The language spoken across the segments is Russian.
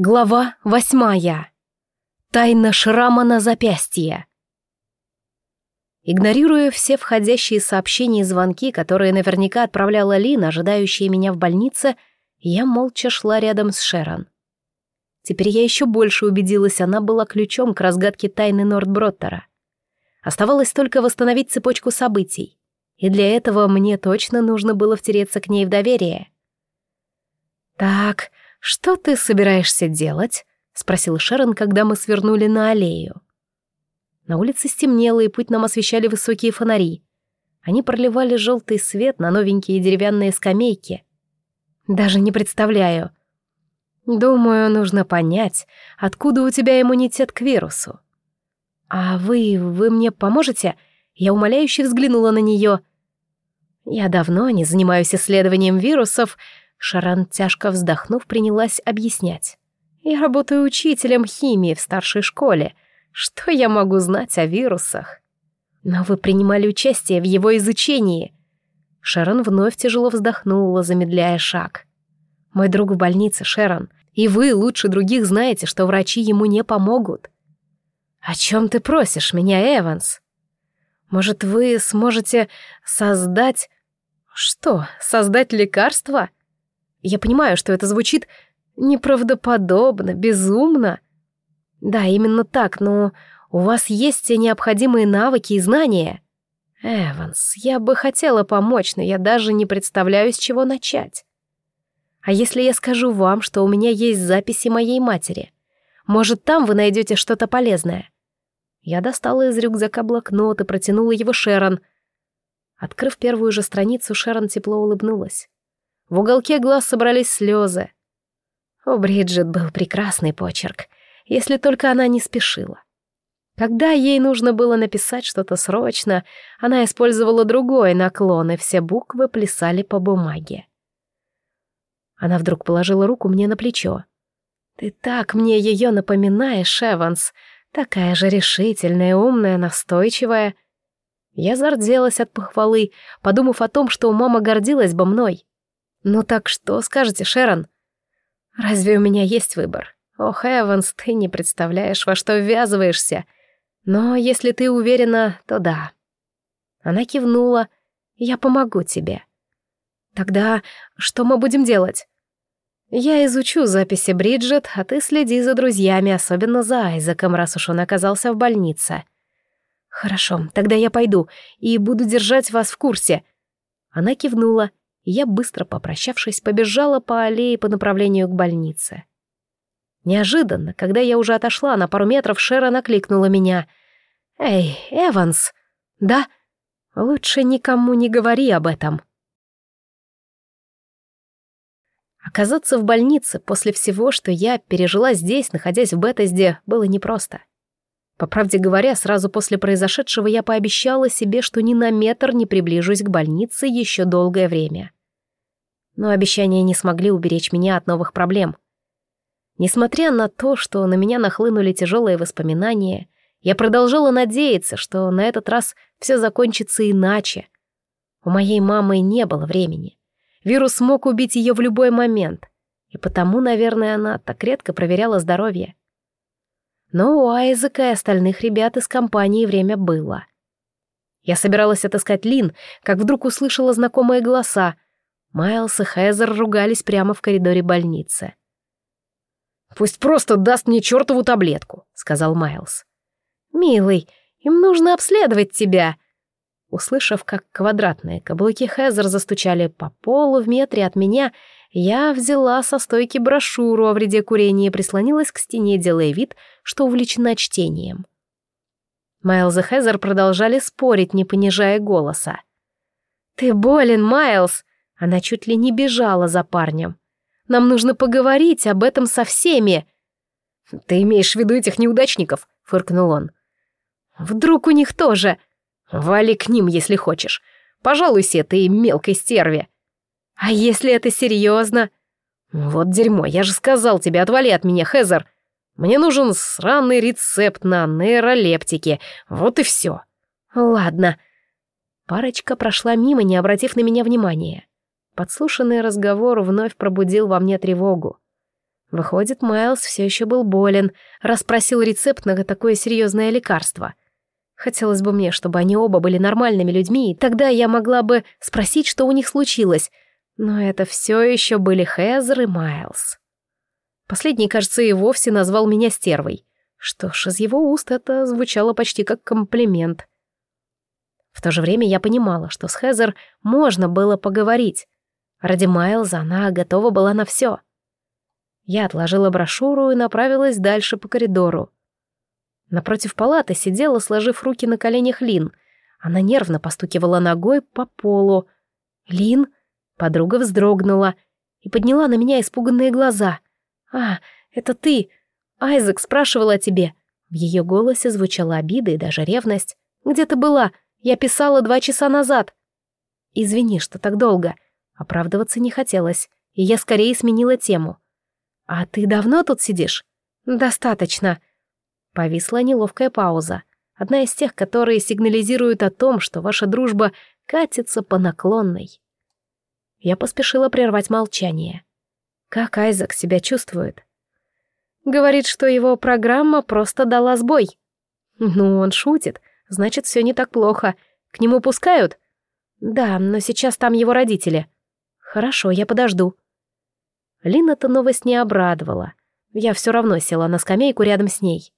Глава восьмая. Тайна шрама на запястье. Игнорируя все входящие сообщения и звонки, которые наверняка отправляла Лина, ожидающая меня в больнице, я молча шла рядом с Шерон. Теперь я еще больше убедилась, она была ключом к разгадке тайны Нордброттера. Оставалось только восстановить цепочку событий, и для этого мне точно нужно было втереться к ней в доверие. «Так, «Что ты собираешься делать?» — спросил Шерон, когда мы свернули на аллею. На улице стемнело, и путь нам освещали высокие фонари. Они проливали желтый свет на новенькие деревянные скамейки. Даже не представляю. Думаю, нужно понять, откуда у тебя иммунитет к вирусу. А вы, вы мне поможете? Я умоляюще взглянула на нее. Я давно не занимаюсь исследованием вирусов, Шаран, тяжко вздохнув, принялась объяснять. «Я работаю учителем химии в старшей школе. Что я могу знать о вирусах?» «Но вы принимали участие в его изучении». Шерон вновь тяжело вздохнула, замедляя шаг. «Мой друг в больнице, Шерон, и вы лучше других знаете, что врачи ему не помогут». «О чем ты просишь меня, Эванс?» «Может, вы сможете создать...» «Что, создать лекарство?» Я понимаю, что это звучит неправдоподобно, безумно. Да, именно так, но у вас есть все необходимые навыки и знания. Эванс, я бы хотела помочь, но я даже не представляю, с чего начать. А если я скажу вам, что у меня есть записи моей матери? Может, там вы найдете что-то полезное? Я достала из рюкзака блокнот и протянула его Шерон. Открыв первую же страницу, Шерон тепло улыбнулась. В уголке глаз собрались слезы. У Бриджит был прекрасный почерк, если только она не спешила. Когда ей нужно было написать что-то срочно, она использовала другой наклон, и все буквы плясали по бумаге. Она вдруг положила руку мне на плечо. «Ты так мне ее напоминаешь, Эванс, такая же решительная, умная, настойчивая». Я зарделась от похвалы, подумав о том, что мама гордилась бы мной. «Ну так что скажете, Шерон? Разве у меня есть выбор? Ох, Эванс, ты не представляешь, во что ввязываешься. Но если ты уверена, то да». Она кивнула. «Я помогу тебе». «Тогда что мы будем делать?» «Я изучу записи Бриджит, а ты следи за друзьями, особенно за Айзеком, раз уж он оказался в больнице». «Хорошо, тогда я пойду и буду держать вас в курсе». Она кивнула я, быстро попрощавшись, побежала по аллее по направлению к больнице. Неожиданно, когда я уже отошла на пару метров, Шера накликнула меня. «Эй, Эванс!» «Да?» «Лучше никому не говори об этом». Оказаться в больнице после всего, что я пережила здесь, находясь в Бетезде, было непросто. По правде говоря, сразу после произошедшего я пообещала себе, что ни на метр не приближусь к больнице еще долгое время но обещания не смогли уберечь меня от новых проблем. Несмотря на то, что на меня нахлынули тяжелые воспоминания, я продолжала надеяться, что на этот раз все закончится иначе. У моей мамы не было времени. Вирус мог убить ее в любой момент, и потому, наверное, она так редко проверяла здоровье. Но у Айзека и остальных ребят из компании время было. Я собиралась отыскать Лин, как вдруг услышала знакомые голоса — Майлз и Хезер ругались прямо в коридоре больницы. «Пусть просто даст мне чертову таблетку», — сказал Майлз. «Милый, им нужно обследовать тебя». Услышав, как квадратные каблуки Хезер застучали по полу в метре от меня, я взяла со стойки брошюру о вреде курения и прислонилась к стене, делая вид, что увлечена чтением. Майлз и Хезер продолжали спорить, не понижая голоса. «Ты болен, Майлз!» Она чуть ли не бежала за парнем. «Нам нужно поговорить об этом со всеми!» «Ты имеешь в виду этих неудачников?» — фыркнул он. «Вдруг у них тоже?» «Вали к ним, если хочешь. Пожалуйся этой мелкой стерве». «А если это серьезно?» «Вот дерьмо, я же сказал тебе, отвали от меня, Хезер. Мне нужен сраный рецепт на нейролептики. Вот и все». «Ладно». Парочка прошла мимо, не обратив на меня внимания. Подслушанный разговор вновь пробудил во мне тревогу. Выходит, Майлз все еще был болен, расспросил рецепт на такое серьезное лекарство. Хотелось бы мне, чтобы они оба были нормальными людьми, и тогда я могла бы спросить, что у них случилось. Но это все еще были Хезер и Майлз. Последний, кажется, и вовсе назвал меня стервой. Что ж, из его уст это звучало почти как комплимент. В то же время я понимала, что с Хезер можно было поговорить. Ради Майлза она готова была на все. Я отложила брошюру и направилась дальше по коридору. Напротив палаты сидела, сложив руки на коленях Лин. Она нервно постукивала ногой по полу. «Лин?» Подруга вздрогнула и подняла на меня испуганные глаза. «А, это ты! Айзек спрашивал о тебе!» В ее голосе звучала обида и даже ревность. «Где ты была? Я писала два часа назад!» «Извини, что так долго!» Оправдываться не хотелось, и я скорее сменила тему. «А ты давно тут сидишь?» «Достаточно». Повисла неловкая пауза. Одна из тех, которые сигнализируют о том, что ваша дружба катится по наклонной. Я поспешила прервать молчание. Как Айзек себя чувствует? Говорит, что его программа просто дала сбой. Ну, он шутит, значит, все не так плохо. К нему пускают? Да, но сейчас там его родители. Хорошо, я подожду. Лин эта новость не обрадовала. Я все равно села на скамейку рядом с ней.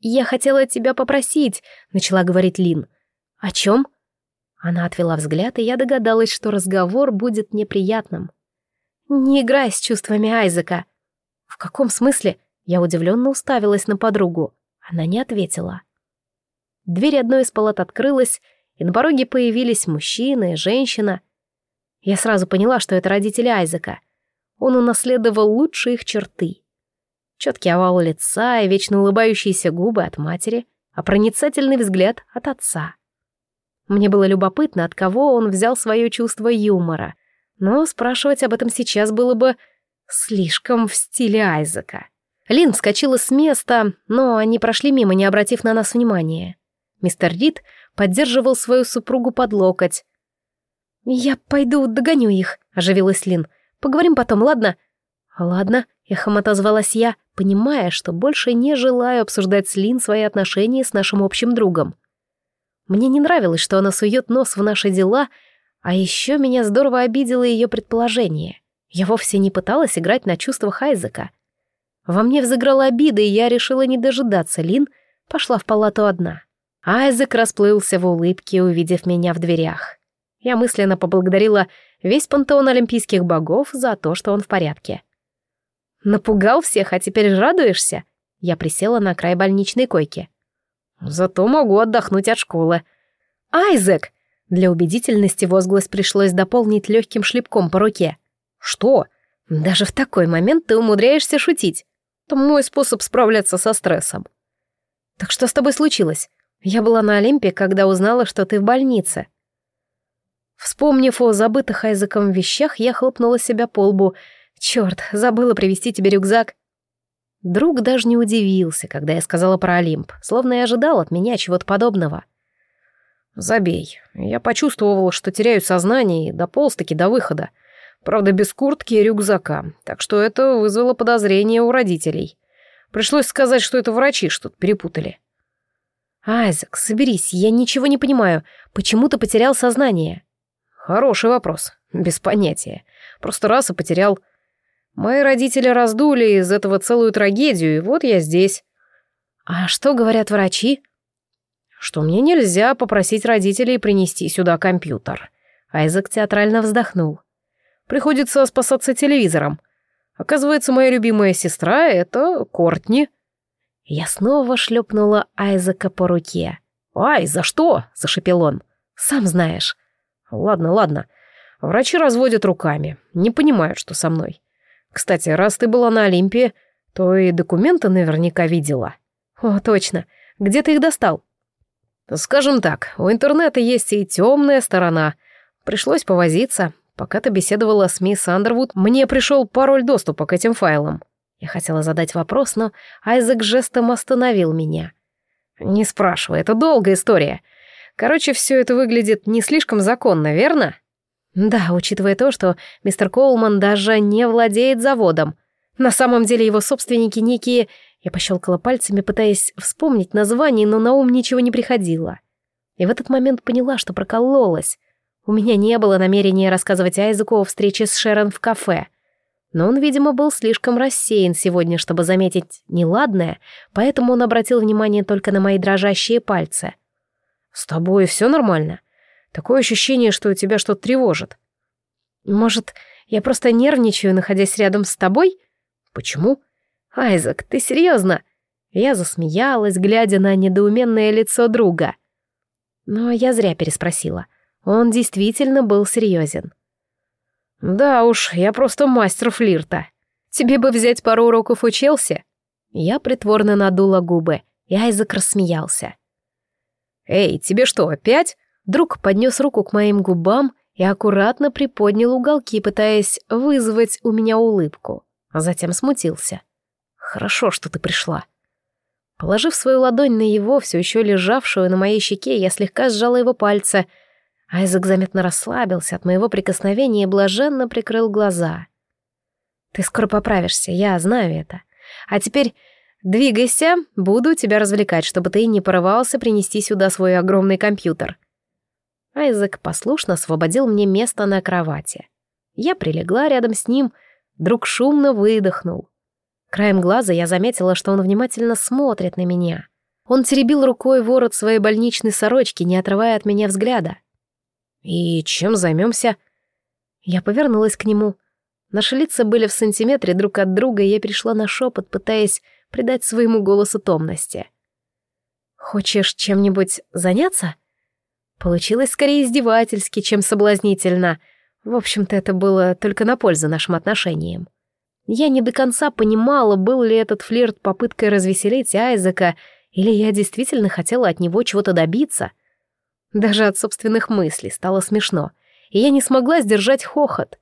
«Я хотела тебя попросить», — начала говорить Лин. «О чем?» Она отвела взгляд, и я догадалась, что разговор будет неприятным. «Не играй с чувствами Айзека». «В каком смысле?» Я удивленно уставилась на подругу. Она не ответила. Дверь одной из палат открылась, и на пороге появились мужчина и женщина. Я сразу поняла, что это родители Айзека — он унаследовал лучшие их черты. Четкий овал лица и вечно улыбающиеся губы от матери, а проницательный взгляд от отца. Мне было любопытно, от кого он взял свое чувство юмора, но спрашивать об этом сейчас было бы слишком в стиле Айзека. Лин вскочила с места, но они прошли мимо, не обратив на нас внимания. Мистер Рид поддерживал свою супругу под локоть. «Я пойду догоню их», — оживилась Лин. Поговорим потом, ладно?» «Ладно», — эхом отозвалась я, понимая, что больше не желаю обсуждать с Лин свои отношения с нашим общим другом. Мне не нравилось, что она сует нос в наши дела, а еще меня здорово обидело ее предположение. Я вовсе не пыталась играть на чувствах Айзека. Во мне взыграла обида, и я решила не дожидаться Лин, пошла в палату одна. Айзек расплылся в улыбке, увидев меня в дверях. Я мысленно поблагодарила весь пантеон олимпийских богов за то, что он в порядке. «Напугал всех, а теперь радуешься?» Я присела на край больничной койки. «Зато могу отдохнуть от школы». «Айзек!» Для убедительности возглас пришлось дополнить легким шлепком по руке. «Что? Даже в такой момент ты умудряешься шутить. Это мой способ справляться со стрессом». «Так что с тобой случилось? Я была на Олимпе, когда узнала, что ты в больнице». Вспомнив о забытых Айзеком вещах, я хлопнула себя по лбу. «Чёрт, забыла привезти тебе рюкзак». Друг даже не удивился, когда я сказала про Олимп, словно и ожидал от меня чего-то подобного. «Забей. Я почувствовал, что теряю сознание и дополз-таки до выхода. Правда, без куртки и рюкзака, так что это вызвало подозрение у родителей. Пришлось сказать, что это врачи что-то перепутали». «Айзек, соберись, я ничего не понимаю. Почему ты потерял сознание?» Хороший вопрос. Без понятия. Просто раз и потерял. Мои родители раздули из этого целую трагедию, и вот я здесь. А что говорят врачи? Что мне нельзя попросить родителей принести сюда компьютер. Айзек театрально вздохнул. Приходится спасаться телевизором. Оказывается, моя любимая сестра — это Кортни. Я снова шлепнула Айзека по руке. «Ай, за что?» — зашипел он. «Сам знаешь». Ладно, ладно. Врачи разводят руками. Не понимают, что со мной. Кстати, раз ты была на Олимпии, то и документы наверняка видела. О, точно. Где ты их достал? Скажем так, у интернета есть и темная сторона. Пришлось повозиться. Пока ты беседовала с мисс Андервуд, мне пришел пароль доступа к этим файлам. Я хотела задать вопрос, но Айзек жестом остановил меня. «Не спрашивай, это долгая история. Короче, все это выглядит не слишком законно, верно? Да, учитывая то, что мистер Коулман даже не владеет заводом. На самом деле его собственники некие... Я пощелкала пальцами, пытаясь вспомнить название, но на ум ничего не приходило. И в этот момент поняла, что прокололась. У меня не было намерения рассказывать Айзеку о встрече с Шерон в кафе. Но он, видимо, был слишком рассеян сегодня, чтобы заметить неладное, поэтому он обратил внимание только на мои дрожащие пальцы. «С тобой все нормально? Такое ощущение, что тебя что-то тревожит». «Может, я просто нервничаю, находясь рядом с тобой?» «Почему?» «Айзек, ты серьезно?» Я засмеялась, глядя на недоуменное лицо друга. Но я зря переспросила. Он действительно был серьезен. «Да уж, я просто мастер флирта. Тебе бы взять пару уроков у Челси?» Я притворно надула губы, и Айзек рассмеялся. «Эй, тебе что, опять?» Друг поднес руку к моим губам и аккуратно приподнял уголки, пытаясь вызвать у меня улыбку, а затем смутился. «Хорошо, что ты пришла». Положив свою ладонь на его, все еще лежавшую на моей щеке, я слегка сжала его пальцы. Айзек заметно расслабился от моего прикосновения и блаженно прикрыл глаза. «Ты скоро поправишься, я знаю это. А теперь двигайся, буду тебя развлекать, чтобы ты не порывался принести сюда свой огромный компьютер». Айзек послушно освободил мне место на кровати. Я прилегла рядом с ним, вдруг шумно выдохнул. Краем глаза я заметила, что он внимательно смотрит на меня. Он теребил рукой ворот своей больничной сорочки, не отрывая от меня взгляда. «И чем займемся?» Я повернулась к нему. Наши лица были в сантиметре друг от друга, и я перешла на шепот, пытаясь придать своему голосу томности. «Хочешь чем-нибудь заняться?» Получилось скорее издевательски, чем соблазнительно. В общем-то, это было только на пользу нашим отношениям. Я не до конца понимала, был ли этот флирт попыткой развеселить Айзека, или я действительно хотела от него чего-то добиться. Даже от собственных мыслей стало смешно, и я не смогла сдержать хохот.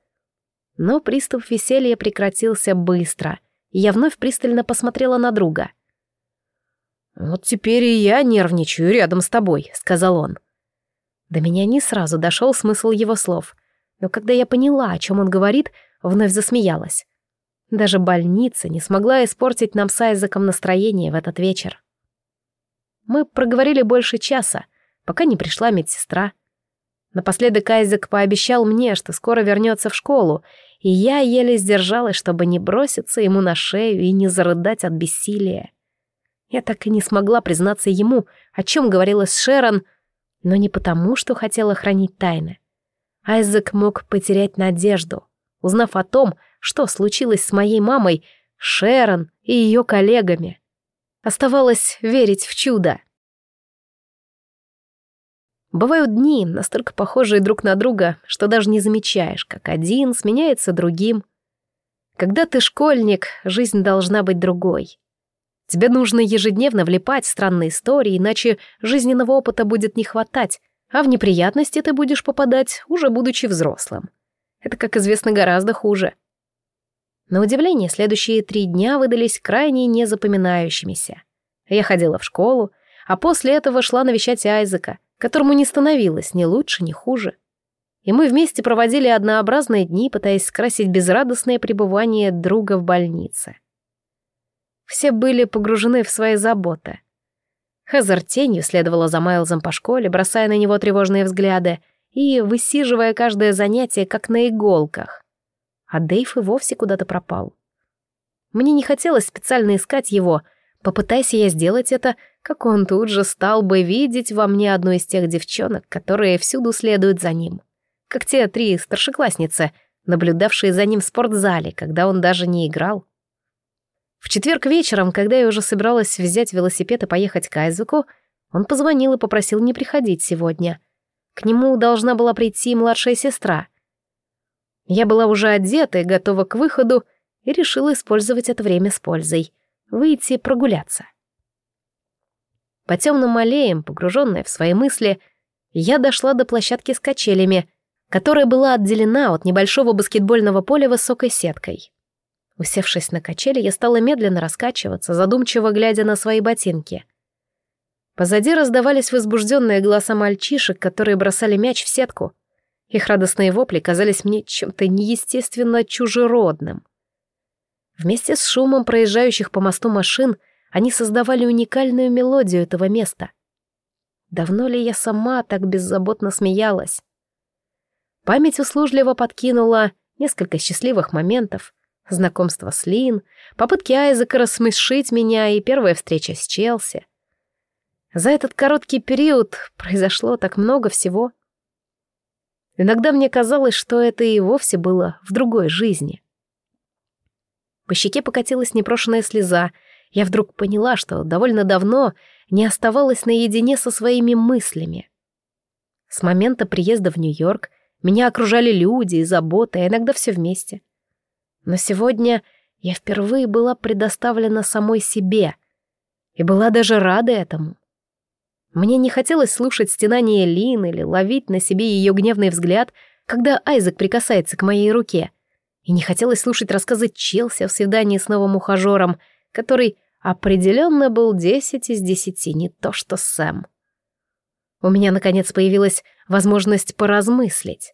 Но приступ веселья прекратился быстро, я вновь пристально посмотрела на друга. «Вот теперь и я нервничаю рядом с тобой», — сказал он. До меня не сразу дошел смысл его слов, но когда я поняла, о чем он говорит, вновь засмеялась. Даже больница не смогла испортить нам с Айзеком настроение в этот вечер. Мы проговорили больше часа, пока не пришла медсестра. Напоследок Айзек пообещал мне, что скоро вернется в школу, и я еле сдержалась, чтобы не броситься ему на шею и не зарыдать от бессилия. Я так и не смогла признаться ему, о чем говорила с Шерон, но не потому, что хотела хранить тайны. Айзек мог потерять надежду, узнав о том, что случилось с моей мамой, Шерон и ее коллегами. Оставалось верить в чудо. Бывают дни, настолько похожие друг на друга, что даже не замечаешь, как один сменяется другим. Когда ты школьник, жизнь должна быть другой. Тебе нужно ежедневно влипать в странные истории, иначе жизненного опыта будет не хватать, а в неприятности ты будешь попадать, уже будучи взрослым. Это, как известно, гораздо хуже. На удивление, следующие три дня выдались крайне незапоминающимися. Я ходила в школу, а после этого шла навещать Айзека, которому не становилось ни лучше, ни хуже. И мы вместе проводили однообразные дни, пытаясь скрасить безрадостное пребывание друга в больнице. Все были погружены в свои заботы. Хезер тенью следовала за Майлзом по школе, бросая на него тревожные взгляды и высиживая каждое занятие, как на иголках а Дейв и вовсе куда-то пропал. Мне не хотелось специально искать его. Попытайся я сделать это, как он тут же стал бы видеть во мне одну из тех девчонок, которые всюду следуют за ним. Как те три старшеклассницы, наблюдавшие за ним в спортзале, когда он даже не играл. В четверг вечером, когда я уже собиралась взять велосипед и поехать к Айзеку, он позвонил и попросил не приходить сегодня. К нему должна была прийти младшая сестра — я была уже одета и готова к выходу, и решила использовать это время с пользой. Выйти прогуляться. По темным аллеям, погруженная в свои мысли, я дошла до площадки с качелями, которая была отделена от небольшого баскетбольного поля высокой сеткой. Усевшись на качели, я стала медленно раскачиваться, задумчиво глядя на свои ботинки. Позади раздавались возбужденные голоса мальчишек, которые бросали мяч в сетку — их радостные вопли казались мне чем-то неестественно чужеродным. Вместе с шумом проезжающих по мосту машин они создавали уникальную мелодию этого места. Давно ли я сама так беззаботно смеялась? Память услужливо подкинула несколько счастливых моментов. Знакомство с Лин, попытки Айзека рассмешить меня и первая встреча с Челси. За этот короткий период произошло так много всего. Иногда мне казалось, что это и вовсе было в другой жизни. По щеке покатилась непрошенная слеза. Я вдруг поняла, что довольно давно не оставалась наедине со своими мыслями. С момента приезда в Нью-Йорк меня окружали люди и заботы, иногда все вместе. Но сегодня я впервые была предоставлена самой себе и была даже рада этому. Мне не хотелось слушать стенание Лин или ловить на себе ее гневный взгляд, когда Айзек прикасается к моей руке. И не хотелось слушать рассказы Челси о свидании с новым ухажером, который определенно был десять из десяти, не то что Сэм. У меня, наконец, появилась возможность поразмыслить.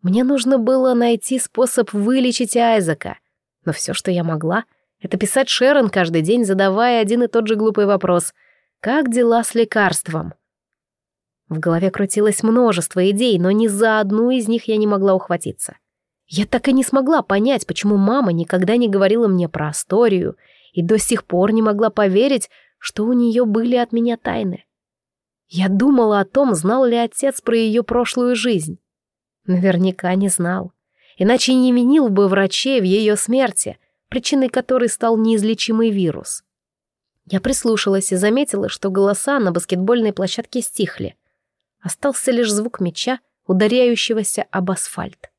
Мне нужно было найти способ вылечить Айзека, но все, что я могла, это писать Шерон каждый день, задавая один и тот же глупый вопрос — как дела с лекарством? В голове крутилось множество идей, но ни за одну из них я не могла ухватиться. Я так и не смогла понять, почему мама никогда не говорила мне про историю и до сих пор не могла поверить, что у нее были от меня тайны. Я думала о том, знал ли отец про ее прошлую жизнь. Наверняка не знал. Иначе не винил бы врачей в ее смерти, причиной которой стал неизлечимый вирус. Я прислушалась и заметила, что голоса на баскетбольной площадке стихли. Остался лишь звук мяча, ударяющегося об асфальт.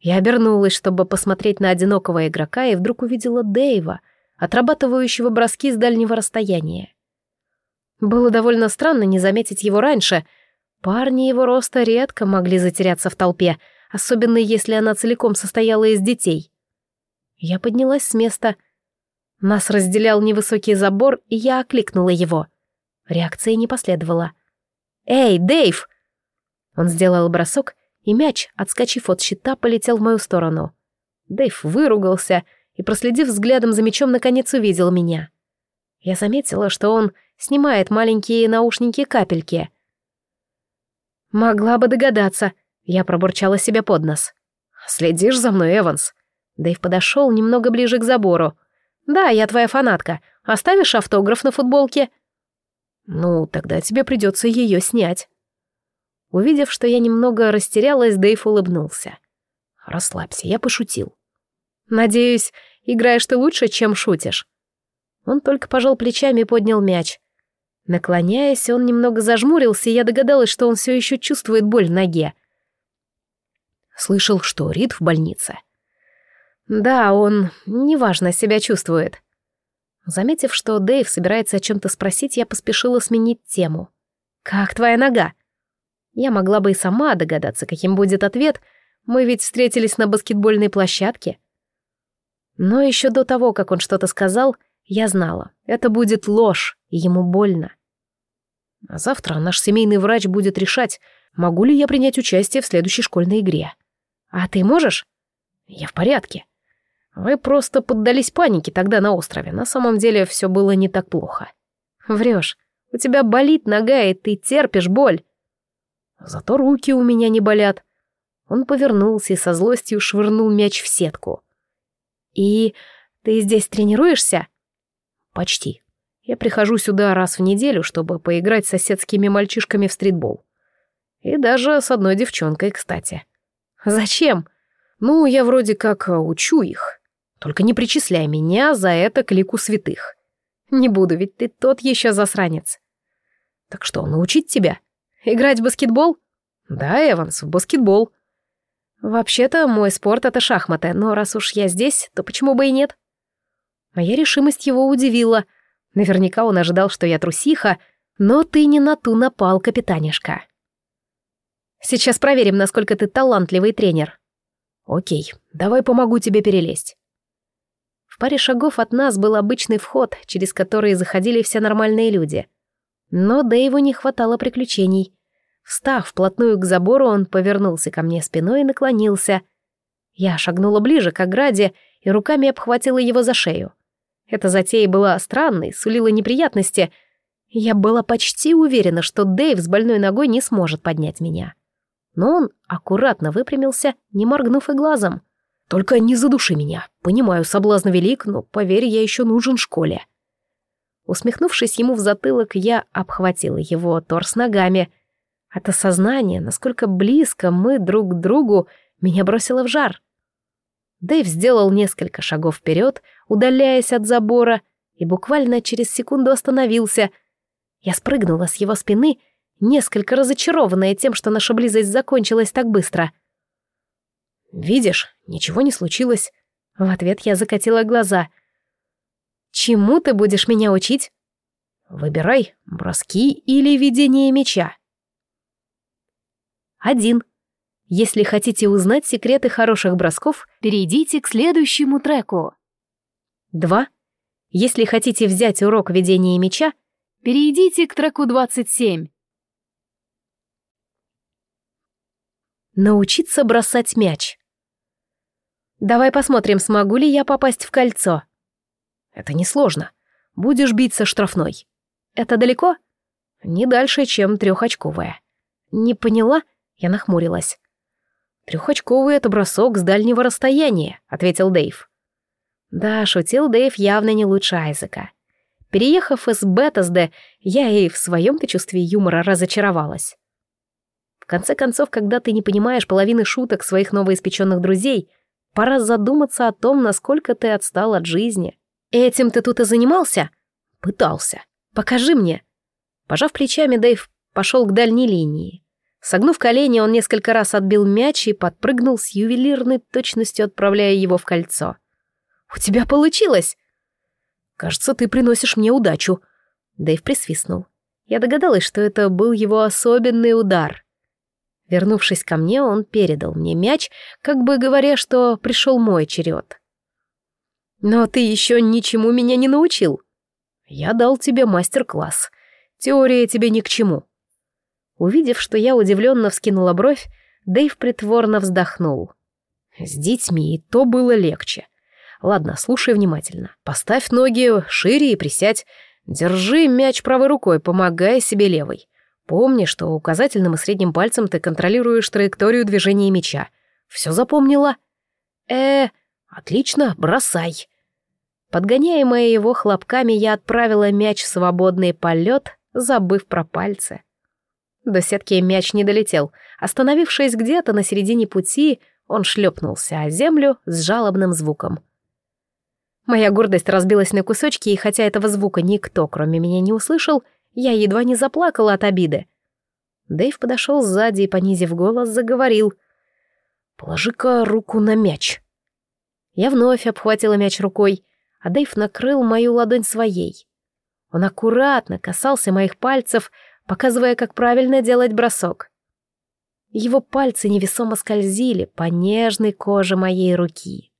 Я обернулась, чтобы посмотреть на одинокого игрока, и вдруг увидела Дэйва, отрабатывающего броски с дальнего расстояния. Было довольно странно не заметить его раньше. Парни его роста редко могли затеряться в толпе, особенно если она целиком состояла из детей. Я поднялась с места — нас разделял невысокий забор, и я окликнула его. Реакции не последовало. «Эй, Дэйв!» Он сделал бросок, и мяч, отскочив от щита, полетел в мою сторону. Дэйв выругался и, проследив взглядом за мячом, наконец увидел меня. Я заметила, что он снимает маленькие наушники-капельки. «Могла бы догадаться», — я пробурчала себе под нос. «Следишь за мной, Эванс?» Дэйв подошел немного ближе к забору. «Да, я твоя фанатка. Оставишь автограф на футболке?» «Ну, тогда тебе придется ее снять». Увидев, что я немного растерялась, Дэйв улыбнулся. «Расслабься, я пошутил». «Надеюсь, играешь ты лучше, чем шутишь». Он только пожал плечами и поднял мяч. Наклоняясь, он немного зажмурился, и я догадалась, что он все еще чувствует боль в ноге. Слышал, что Рид в больнице. Да, он неважно себя чувствует. Заметив, что Дэйв собирается о чем-то спросить, я поспешила сменить тему. «Как твоя нога?» Я могла бы и сама догадаться, каким будет ответ. Мы ведь встретились на баскетбольной площадке. Но еще до того, как он что-то сказал, я знала, это будет ложь, и ему больно. А завтра наш семейный врач будет решать, могу ли я принять участие в следующей школьной игре. А ты можешь? Я в порядке. Вы просто поддались панике тогда на острове. На самом деле все было не так плохо. Врешь. У тебя болит нога, и ты терпишь боль. Зато руки у меня не болят. Он повернулся и со злостью швырнул мяч в сетку. И ты здесь тренируешься? Почти. Я прихожу сюда раз в неделю, чтобы поиграть с соседскими мальчишками в стритбол. И даже с одной девчонкой, кстати. Зачем? Ну, я вроде как учу их. Только не причисляй меня за это к лику святых. Не буду, ведь ты тот еще засранец. Так что, научить тебя? Играть в баскетбол? Да, Эванс, в баскетбол. Вообще-то мой спорт — это шахматы, но раз уж я здесь, то почему бы и нет? Моя решимость его удивила. Наверняка он ожидал, что я трусиха, но ты не на ту напал, капитанишка. Сейчас проверим, насколько ты талантливый тренер. Окей, давай помогу тебе перелезть паре шагов от нас был обычный вход, через который заходили все нормальные люди. Но Дэйву не хватало приключений. Встав вплотную к забору, он повернулся ко мне спиной и наклонился. Я шагнула ближе к ограде и руками обхватила его за шею. Эта затея была странной, сулила неприятности. Я была почти уверена, что Дэйв с больной ногой не сможет поднять меня. Но он аккуратно выпрямился, не моргнув и глазом. «Только не задуши меня. Понимаю, соблазн велик, но, поверь, я еще нужен школе». Усмехнувшись ему в затылок, я обхватила его торс ногами. От осознания, насколько близко мы друг к другу, меня бросило в жар. Дэйв сделал несколько шагов вперед, удаляясь от забора, и буквально через секунду остановился. Я спрыгнула с его спины, несколько разочарованная тем, что наша близость закончилась так быстро. «Видишь, ничего не случилось». В ответ я закатила глаза. «Чему ты будешь меня учить?» «Выбирай, броски или ведение меча». Один. Если хотите узнать секреты хороших бросков, перейдите к следующему треку. 2. Если хотите взять урок ведения меча, перейдите к треку 27. Научиться бросать мяч. Давай посмотрим, смогу ли я попасть в кольцо. Это несложно. Будешь бить со штрафной. Это далеко? Не дальше, чем трехочковая. Не поняла? Я нахмурилась. «Трехочковый — это бросок с дальнего расстояния», — ответил Дэйв. Да, шутил Дэйв явно не лучше Айзека. Переехав из Беттесде, я и в своем-то чувстве юмора разочаровалась. В конце концов, когда ты не понимаешь половины шуток своих новоиспеченных друзей, пора задуматься о том, насколько ты отстал от жизни. Этим ты тут и занимался? Пытался. Покажи мне. Пожав плечами, Дэйв пошел к дальней линии. Согнув колени, он несколько раз отбил мяч и подпрыгнул с ювелирной точностью, отправляя его в кольцо. «У тебя получилось!» «Кажется, ты приносишь мне удачу». Дэйв присвистнул. Я догадалась, что это был его особенный удар. Вернувшись ко мне, он передал мне мяч, как бы говоря, что пришел мой черед. «Но ты еще ничему меня не научил. Я дал тебе мастер-класс. Теория тебе ни к чему». Увидев, что я удивленно вскинула бровь, Дэйв притворно вздохнул. С детьми и то было легче. Ладно, слушай внимательно. Поставь ноги шире и присядь. Держи мяч правой рукой, помогая себе левой. Помни, что указательным и средним пальцем ты контролируешь траекторию движения мяча. Все запомнила? Э, отлично, бросай. Подгоняемая его хлопками, я отправила мяч в свободный полет, забыв про пальцы. До сетки мяч не долетел. Остановившись где-то на середине пути, он шлепнулся о землю с жалобным звуком. Моя гордость разбилась на кусочки, и хотя этого звука никто, кроме меня, не услышал, я едва не заплакала от обиды. Дэйв подошел сзади и, понизив голос, заговорил. «Положи-ка руку на мяч». Я вновь обхватила мяч рукой, а Дэйв накрыл мою ладонь своей. Он аккуратно касался моих пальцев, показывая, как правильно делать бросок. Его пальцы невесомо скользили по нежной коже моей руки.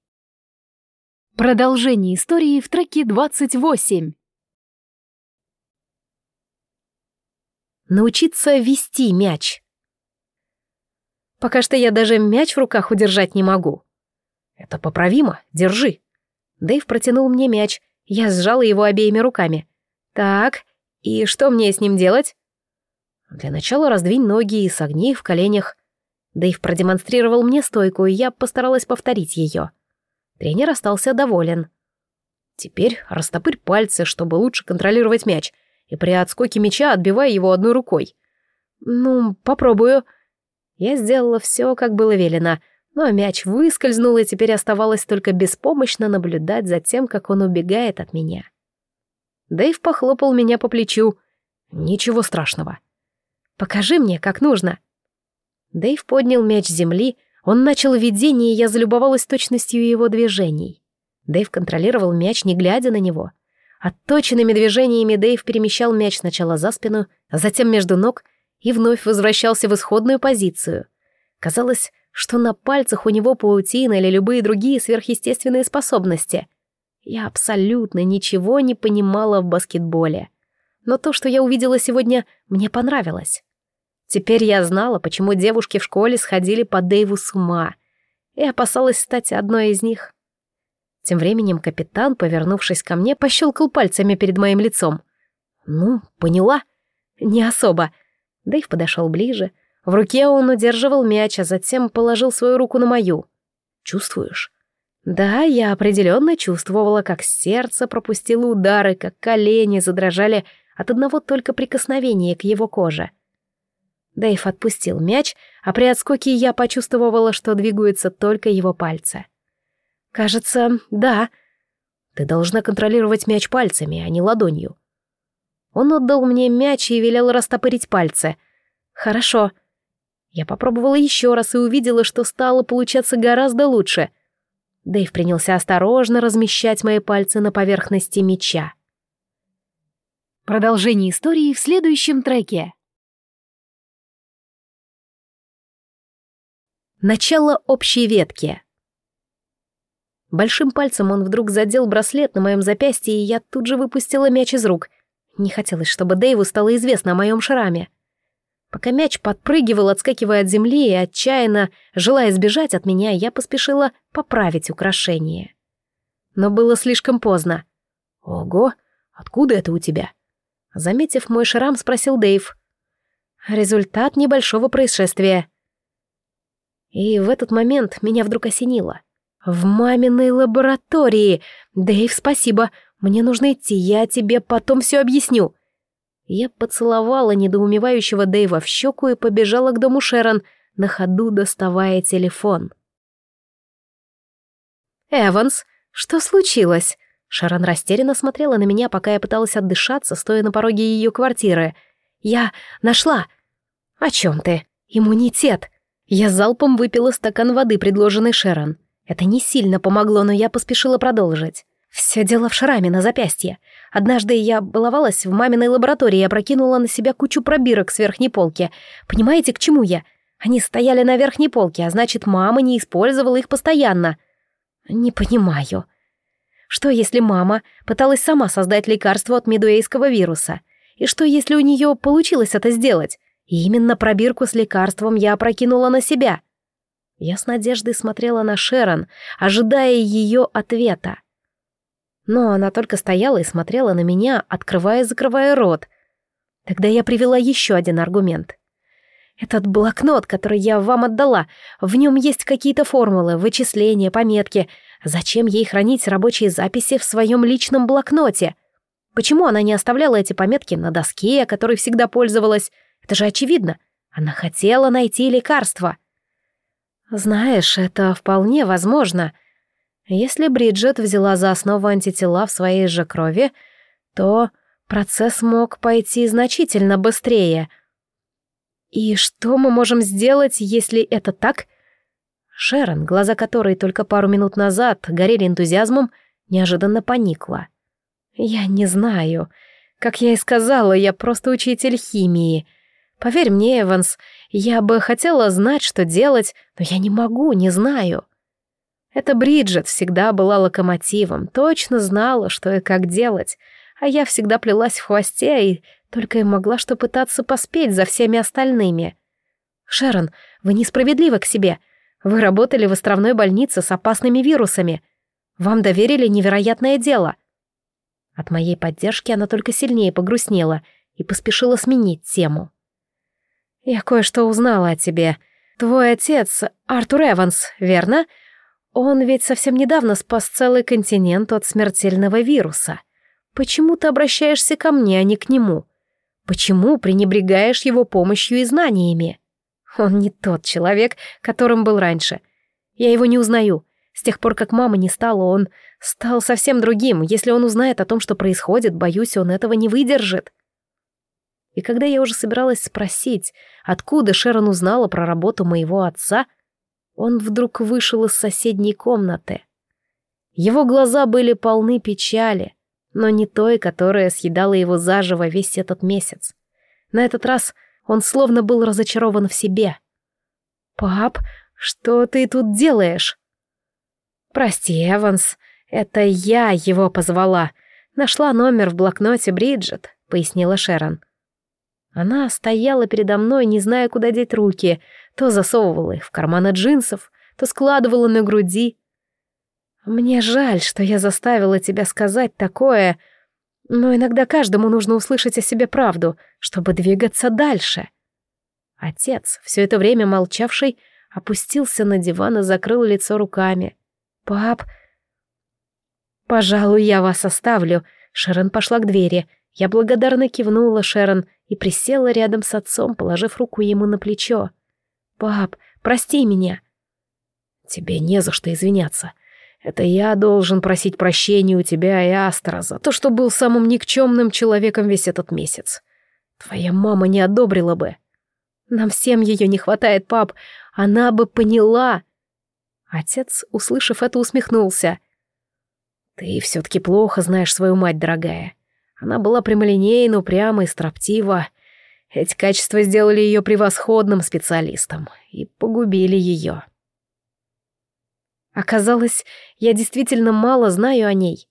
Продолжение истории в треке 28. Научиться вести мяч. Пока что я даже мяч в руках удержать не могу. Это поправимо, держи. Дэйв протянул мне мяч, я сжала его обеими руками. Так, и что мне с ним делать? Для начала раздвинь ноги и согни в коленях. Дэйв продемонстрировал мне стойку, и я постаралась повторить ее. Тренер остался доволен. Теперь растопырь пальцы, чтобы лучше контролировать мяч, и при отскоке мяча отбивай его одной рукой. Ну, попробую. Я сделала все, как было велено, но мяч выскользнул, и теперь оставалось только беспомощно наблюдать за тем, как он убегает от меня. Дэйв похлопал меня по плечу. Ничего страшного. Покажи мне, как нужно». Дэйв поднял мяч с земли, он начал видение, и я залюбовалась точностью его движений. Дэйв контролировал мяч, не глядя на него. Отточенными движениями Дэйв перемещал мяч сначала за спину, а затем между ног и вновь возвращался в исходную позицию. Казалось, что на пальцах у него паутина или любые другие сверхъестественные способности. Я абсолютно ничего не понимала в баскетболе. Но то, что я увидела сегодня, мне понравилось. Теперь я знала, почему девушки в школе сходили по Дэйву с ума. и опасалась стать одной из них. Тем временем капитан, повернувшись ко мне, пощелкал пальцами перед моим лицом. «Ну, поняла?» «Не особо». Дэйв подошел ближе. В руке он удерживал мяч, а затем положил свою руку на мою. «Чувствуешь?» Да, я определенно чувствовала, как сердце пропустило удары, как колени задрожали от одного только прикосновения к его коже. Дэйв отпустил мяч, а при отскоке я почувствовала, что двигаются только его пальцы. «Кажется, да. Ты должна контролировать мяч пальцами, а не ладонью». Он отдал мне мяч и велел растопырить пальцы. «Хорошо». Я попробовала еще раз и увидела, что стало получаться гораздо лучше. Дэйв принялся осторожно размещать мои пальцы на поверхности мяча. Продолжение истории в следующем треке. Начало общей ветки. Большим пальцем он вдруг задел браслет на моем запястье, и я тут же выпустила мяч из рук. Не хотелось, чтобы Дэйву стало известно о моем шраме. Пока мяч подпрыгивал, отскакивая от земли и отчаянно, желая сбежать от меня, я поспешила поправить украшение. Но было слишком поздно. «Ого, откуда это у тебя?» Заметив мой шрам, спросил Дэйв. «Результат небольшого происшествия». И в этот момент меня вдруг осенило. «В маминой лаборатории! Дэйв, спасибо! Мне нужно идти, я тебе потом все объясню!» Я поцеловала недоумевающего Дэйва в щеку и побежала к дому Шерон, на ходу доставая телефон. «Эванс, что случилось?» Шерон растерянно смотрела на меня, пока я пыталась отдышаться, стоя на пороге ее квартиры. «Я нашла!» «О чем ты?» «Иммунитет!» Я залпом выпила стакан воды, предложенный Шерон. Это не сильно помогло, но я поспешила продолжить. Все дело в шраме на запястье. Однажды я баловалась в маминой лаборатории и опрокинула на себя кучу пробирок с верхней полки. Понимаете, к чему я? Они стояли на верхней полке, а значит, мама не использовала их постоянно. Не понимаю. Что, если мама пыталась сама создать лекарство от медуэйского вируса? И что, если у нее получилось это сделать? И именно пробирку с лекарством я опрокинула на себя. Я с надеждой смотрела на Шерон, ожидая ее ответа но она только стояла и смотрела на меня, открывая и закрывая рот. Тогда я привела еще один аргумент. «Этот блокнот, который я вам отдала, в нем есть какие-то формулы, вычисления, пометки. Зачем ей хранить рабочие записи в своем личном блокноте? Почему она не оставляла эти пометки на доске, которой всегда пользовалась? Это же очевидно. Она хотела найти лекарство». «Знаешь, это вполне возможно», если Бриджит взяла за основу антитела в своей же крови, то процесс мог пойти значительно быстрее. И что мы можем сделать, если это так? Шерон, глаза которой только пару минут назад горели энтузиазмом, неожиданно поникла. «Я не знаю. Как я и сказала, я просто учитель химии. Поверь мне, Эванс, я бы хотела знать, что делать, но я не могу, не знаю». Эта Бриджит всегда была локомотивом, точно знала, что и как делать, а я всегда плелась в хвосте и только и могла что пытаться поспеть за всеми остальными. «Шерон, вы несправедливы к себе. Вы работали в островной больнице с опасными вирусами. Вам доверили невероятное дело». От моей поддержки она только сильнее погрустнела и поспешила сменить тему. «Я кое-что узнала о тебе. Твой отец Артур Эванс, верно?» Он ведь совсем недавно спас целый континент от смертельного вируса. Почему ты обращаешься ко мне, а не к нему? Почему пренебрегаешь его помощью и знаниями? Он не тот человек, которым был раньше. Я его не узнаю. С тех пор, как мама не стала, он стал совсем другим. Если он узнает о том, что происходит, боюсь, он этого не выдержит. И когда я уже собиралась спросить, откуда Шерон узнала про работу моего отца, — он вдруг вышел из соседней комнаты. Его глаза были полны печали, но не той, которая съедала его заживо весь этот месяц. На этот раз он словно был разочарован в себе. «Пап, что ты тут делаешь?» «Прости, Эванс, это я его позвала. Нашла номер в блокноте Бриджит», — пояснила Шерон. Она стояла передо мной, не зная, куда деть руки, то засовывала их в карманы джинсов, то складывала на груди. Мне жаль, что я заставила тебя сказать такое, но иногда каждому нужно услышать о себе правду, чтобы двигаться дальше. Отец, все это время молчавший, опустился на диван и закрыл лицо руками. «Пап...» «Пожалуй, я вас оставлю», — Шерон пошла к двери. Я благодарно кивнула Шерон и присела рядом с отцом, положив руку ему на плечо. «Пап, прости меня». «Тебе не за что извиняться. Это я должен просить прощения у тебя и Астра за то, что был самым никчемным человеком весь этот месяц. Твоя мама не одобрила бы. Нам всем ее не хватает, пап. Она бы поняла. Отец, услышав это, усмехнулся. Ты все-таки плохо знаешь свою мать, дорогая. Она была прямолинейна, упряма и строптива. Эти качества сделали ее превосходным специалистом и погубили ее. Оказалось, я действительно мало знаю о ней.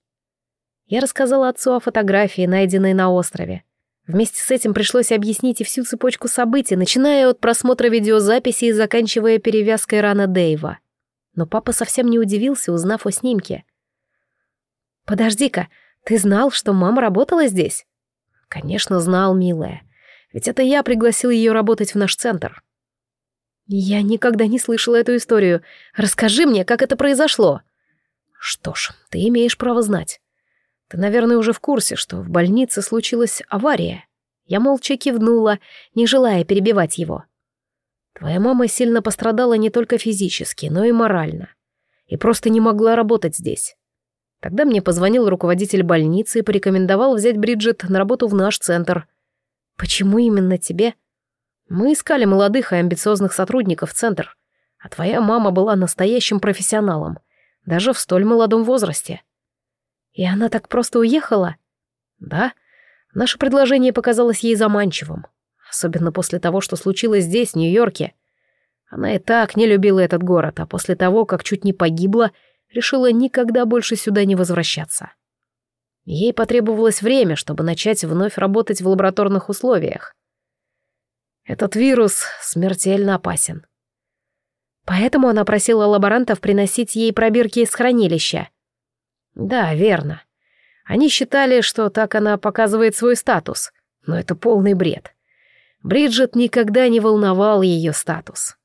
Я рассказала отцу о фотографии, найденной на острове. Вместе с этим пришлось объяснить и всю цепочку событий, начиная от просмотра видеозаписи и заканчивая перевязкой раны Дэйва. Но папа совсем не удивился, узнав о снимке. «Подожди-ка, ты знал, что мама работала здесь?» «Конечно, знал, милая. Ведь это я пригласил ее работать в наш центр». «Я никогда не слышала эту историю. Расскажи мне, как это произошло». «Что ж, ты имеешь право знать. Ты, наверное, уже в курсе, что в больнице случилась авария». Я молча кивнула, не желая перебивать его. «Твоя мама сильно пострадала не только физически, но и морально. И просто не могла работать здесь. Тогда мне позвонил руководитель больницы и порекомендовал взять Бриджит на работу в наш центр. Почему именно тебе?» Мы искали молодых и амбициозных сотрудников в центр, а твоя мама была настоящим профессионалом, даже в столь молодом возрасте. И она так просто уехала? Да, наше предложение показалось ей заманчивым, особенно после того, что случилось здесь, в Нью-Йорке. Она и так не любила этот город, а после того, как чуть не погибла, решила никогда больше сюда не возвращаться. Ей потребовалось время, чтобы начать вновь работать в лабораторных условиях. Этот вирус смертельно опасен. Поэтому она просила лаборантов приносить ей пробирки из хранилища. Да, верно. Они считали, что так она показывает свой статус, но это полный бред. Бриджит никогда не волновал ее статус.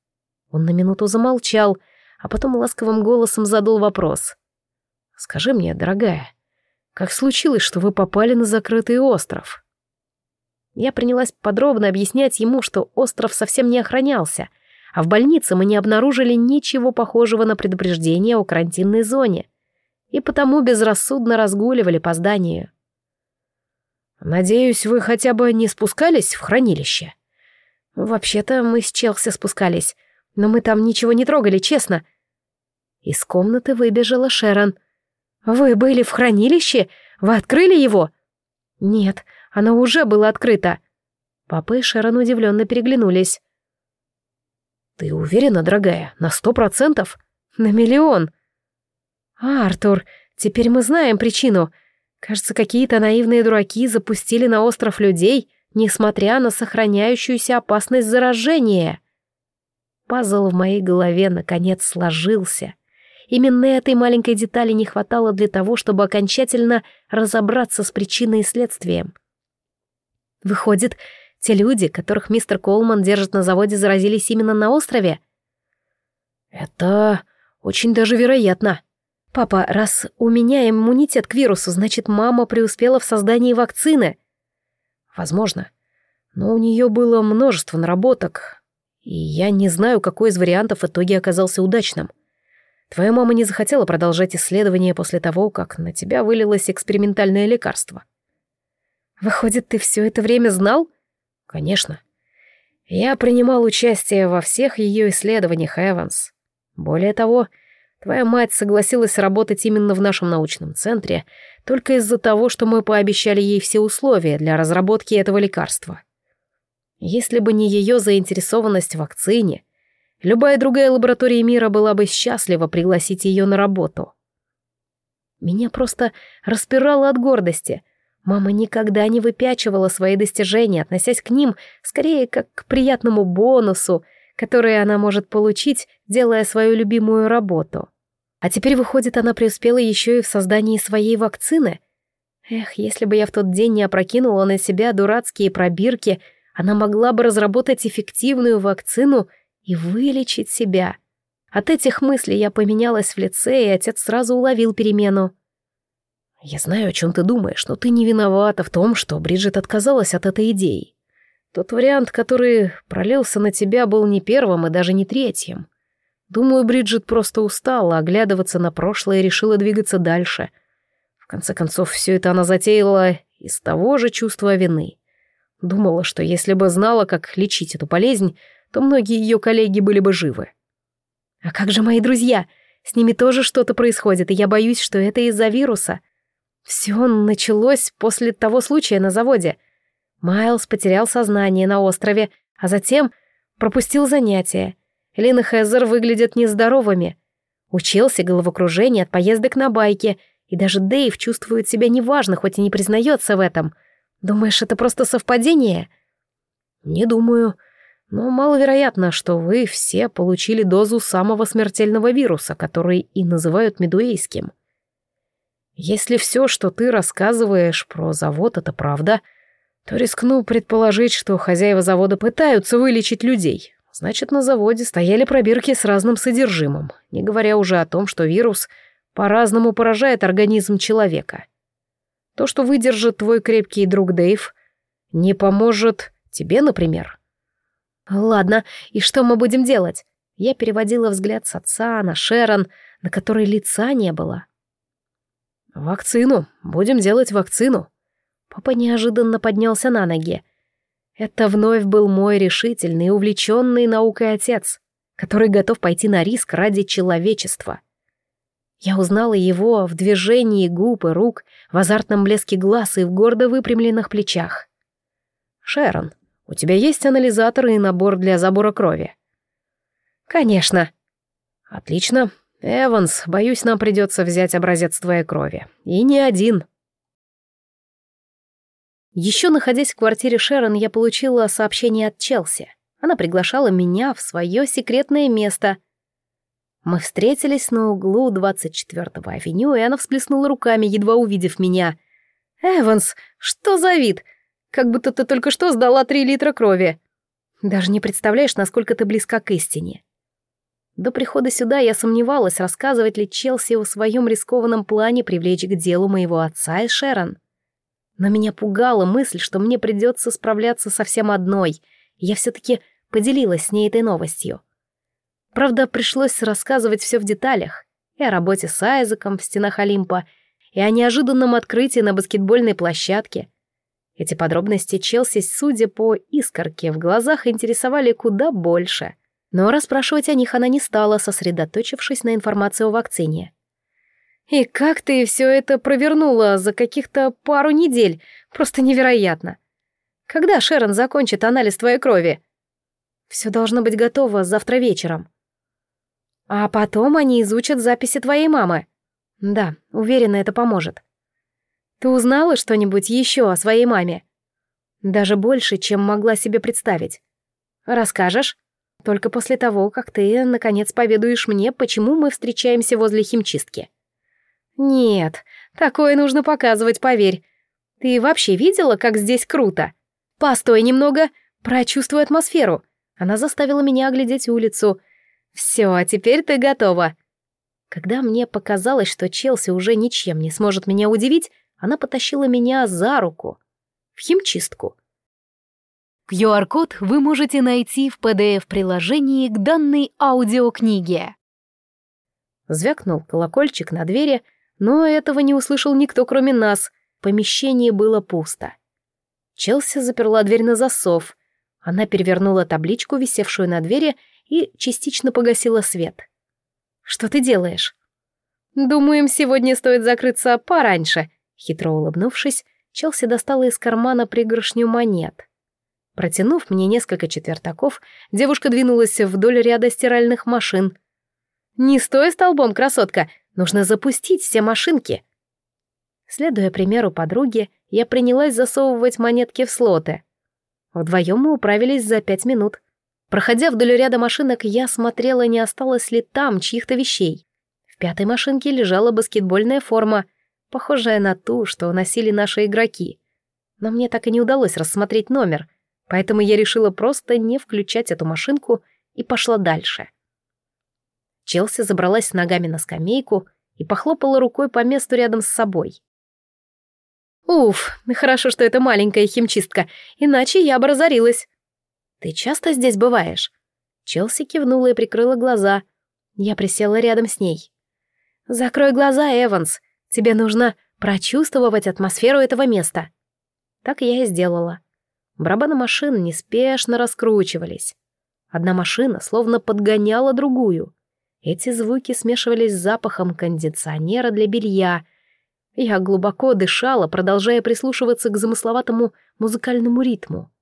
Он на минуту замолчал, а потом ласковым голосом задал вопрос. «Скажи мне, дорогая, как случилось, что вы попали на закрытый остров?» Я принялась подробно объяснять ему, что остров совсем не охранялся, а в больнице мы не обнаружили ничего похожего на предупреждение о карантинной зоне, и потому безрассудно разгуливали по зданию. «Надеюсь, вы хотя бы не спускались в хранилище?» «Вообще-то мы с Челси спускались, но мы там ничего не трогали, честно». Из комнаты выбежала Шерон. «Вы были в хранилище? Вы открыли его?» «Нет, оно уже было открыто». Папа и Шерон удивленно переглянулись. «Ты уверена, дорогая, на сто процентов? На миллион?» «Артур, теперь мы знаем причину. Кажется, какие-то наивные дураки запустили на остров людей, несмотря на сохраняющуюся опасность заражения». Пазл в моей голове наконец сложился. Именно этой маленькой детали не хватало для того, чтобы окончательно разобраться с причиной и следствием. Выходит, те люди, которых мистер Колман держит на заводе, заразились именно на острове? Это очень даже вероятно. Папа, раз у меня иммунитет к вирусу, значит, мама преуспела в создании вакцины. Возможно. Но у нее было множество наработок, и я не знаю, какой из вариантов в итоге оказался удачным. Твоя мама не захотела продолжать исследование после того, как на тебя вылилось экспериментальное лекарство. Выходит, ты все это время знал? Конечно. Я принимал участие во всех ее исследованиях, Эванс. Более того, твоя мать согласилась работать именно в нашем научном центре только из-за того, что мы пообещали ей все условия для разработки этого лекарства. Если бы не ее заинтересованность в вакцине, любая другая лаборатория мира была бы счастлива пригласить ее на работу. Меня просто распирало от гордости — Мама никогда не выпячивала свои достижения, относясь к ним скорее как к приятному бонусу, которые она может получить, делая свою любимую работу. А теперь, выходит, она преуспела еще и в создании своей вакцины. Эх, если бы я в тот день не опрокинула на себя дурацкие пробирки, она могла бы разработать эффективную вакцину и вылечить себя. От этих мыслей я поменялась в лице, и отец сразу уловил перемену. «Я знаю, о чем ты думаешь, но ты не виновата в том, что Бриджит отказалась от этой идеи. Тот вариант, который пролился на тебя, был не первым и даже не третьим. Думаю, Бриджит просто устала оглядываться на прошлое и решила двигаться дальше. В конце концов, все это она затеяла из того же чувства вины. Думала, что если бы знала, как лечить эту болезнь, то многие ее коллеги были бы живы. «А как же мои друзья? С ними тоже что-то происходит, и я боюсь, что это из-за вируса. Все началось после того случая на заводе. Майлз потерял сознание на острове, а затем пропустил занятия. Лин и Хезер выглядят нездоровыми. Учился головокружение от поездок на байке, и даже Дэйв чувствует себя неважно, хоть и не признается в этом. Думаешь, это просто совпадение? Не думаю. Но маловероятно, что вы все получили дозу самого смертельного вируса, который и называют медуэйским. Если все, что ты рассказываешь про завод, это правда — то рискну предположить, что хозяева завода пытаются вылечить людей. Значит, на заводе стояли пробирки с разным содержимым, не говоря уже о том, что вирус по-разному поражает организм человека. То, что выдержит твой крепкий друг Дэйв, не поможет тебе, например. Ладно, и что мы будем делать? Я переводила взгляд с отца на Шерон, на которой лица не было. Вакцину. Будем делать вакцину. Папа неожиданно поднялся на ноги. Это вновь был мой решительный и увлеченный наукой отец, который готов пойти на риск ради человечества. Я узнала его в движении губ и рук, в азартном блеске глаз и в гордо выпрямленных плечах. «Шерон, у тебя есть анализатор и набор для забора крови?» «Конечно». «Отлично. Эванс, боюсь, нам придется взять образец твоей крови. И не один». Еще находясь в квартире Шерон, я получила сообщение от Челси. Она приглашала меня в свое секретное место. Мы встретились на углу 24-го авеню, и она всплеснула руками, едва увидев меня. «Эванс, что за вид? Как будто ты только что сдала три литра крови. Даже не представляешь, насколько ты близка к истине». До прихода сюда я сомневалась, рассказывать ли Челси о своем рискованном плане привлечь к делу моего отца и Шерон. Но меня пугала мысль, что мне придется справляться совсем одной, я все-таки поделилась с ней этой новостью. Правда, пришлось рассказывать все в деталях. И о работе с Айзеком в стенах Олимпа, и о неожиданном открытии на баскетбольной площадке. Эти подробности Челси, судя по искорке в глазах, интересовали куда больше. Но расспрашивать о них она не стала, сосредоточившись на информации о вакцине. И как ты все это провернула за каких-то пару недель? Просто невероятно. Когда Шерон закончит анализ твоей крови? Все должно быть готово завтра вечером. А потом они изучат записи твоей мамы. Да, уверена, это поможет. Ты узнала что-нибудь еще о своей маме? Даже больше, чем могла себе представить. Расскажешь? Только после того, как ты, наконец, поведаешь мне, почему мы встречаемся возле химчистки. «Нет, такое нужно показывать, поверь. Ты вообще видела, как здесь круто? Постой немного, прочувствуй атмосферу». Она заставила меня оглядеть улицу. «Все, а теперь ты готова». Когда мне показалось, что Челси уже ничем не сможет меня удивить, она потащила меня за руку. В химчистку. QR-код вы можете найти в PDF-приложении к данной аудиокниге. Звякнул колокольчик на двери, но этого не услышал никто, кроме нас. Помещение было пусто. Челси заперла дверь на засов. Она перевернула табличку, висевшую на двери, и частично погасила свет. «Что ты делаешь?» «Думаем, сегодня стоит закрыться пораньше», — хитро улыбнувшись, Челси достала из кармана пригоршню монет. Протянув мне несколько четвертаков, девушка двинулась вдоль ряда стиральных машин. «Не стой столбом, красотка! Нужно запустить все машинки!» Следуя примеру подруги, я принялась засовывать монетки в слоты. Вдвоем мы управились за пять минут. Проходя вдоль ряда машинок, я смотрела, не осталось ли там чьих-то вещей. В пятой машинке лежала баскетбольная форма, похожая на ту, что носили наши игроки. Но мне так и не удалось рассмотреть номер, поэтому я решила просто не включать эту машинку и пошла дальше. Челси забралась ногами на скамейку и похлопала рукой по месту рядом с собой. «Уф, хорошо, что это маленькая химчистка, иначе я бы разорилась». «Ты часто здесь бываешь?» Челси кивнула и прикрыла глаза. Я присела рядом с ней. «Закрой глаза, Эванс. Тебе нужно прочувствовать атмосферу этого места». Так я и сделала. Барабаны машин неспешно раскручивались. Одна машина словно подгоняла другую. Эти звуки смешивались с запахом кондиционера для белья. Я глубоко дышала, продолжая прислушиваться к замысловатому музыкальному ритму.